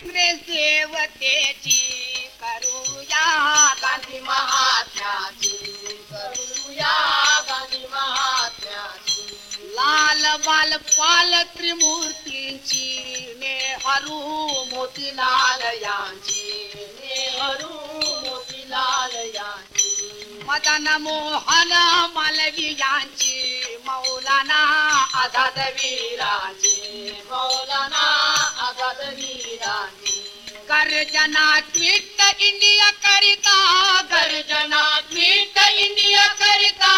काँग्रेस देवतेची करूया गांधी महात्म्याची करूया गांधी महात्म्याची लाल बाल पाल त्रिमूर्तींची नेहरू मोतीलाल लाल यांची नेहरू मोतीलाल यांची। मदन मोहन मालवी यांची। मौलाना आझाद वीरांची। मौलाना गर्जना ट्विट इंडिया करिता गर्जना मीट इंडिया करिता।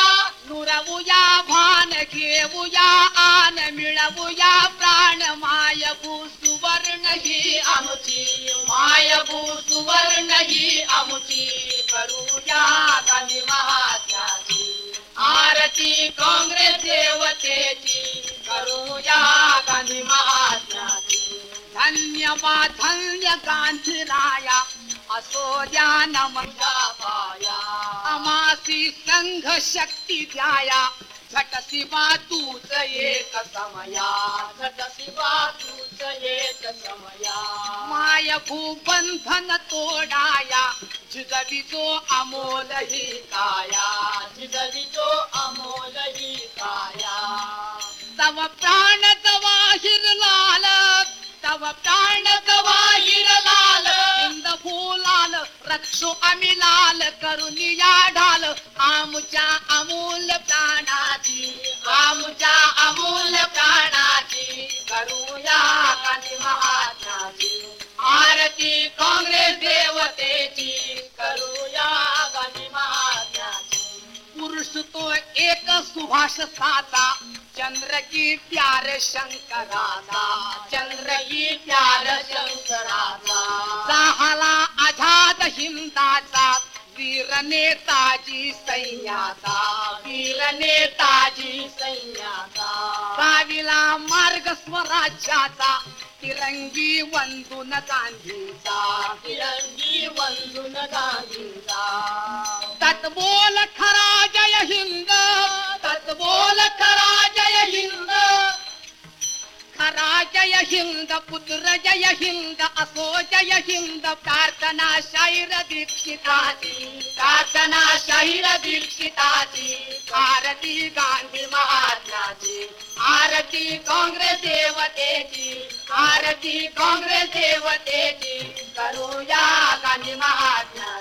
नुरवूया भान घेऊया आन मिळवूया प्राण मायभू सुवर्ण ही आमची मायभू सुवर्ण ही आमची। करूया गांधी महात्म्याची आरती काँग्रेस देवतेची। करूया गांधी महात्म्याची धन्यवाद धन्य गांधी राया असो द्या नमन तुझ्या पाया अमासी संघ शक्ती द्याया झटसी बा तूच एक समया घट शिवा तूच एक समया माय भूबंधन तोडाया जिजविजो अमोल ही काया जिजवितो अमोल तव प्राण जवाहिर लाल इंद फुलाल रक्षो आम्ही लाल करुनिया ढाल आमच्या अमूल प्राणाची आमच्या अमूल प्राणाची करूया गांधी आरती काँग्रेस देवतेची करूया गांधी महात्माची पुरुष तो एक सुभाष साचा चंद्र की प्यार शंकराचा. हिंदाचा वीर नेताजी सैन्याचा वीर नेताजी सैन्याचा. गाविला मार्ग स्वराज्याचा तिरंगी वंदून गांधीचा. तिरंगी वंदून गांधीचा. तत्बोल खरा जय हिंद तत्बोल जय पुत्र जय हिंद असो जय हिंद प्रार्थना शैर दीक्षिता प्रार्थना शैर दीक्षिता भारती गांधी महात्म्याची आरती कांग्रेस देवतेची आरती जी करो या गांधी महात्म्याची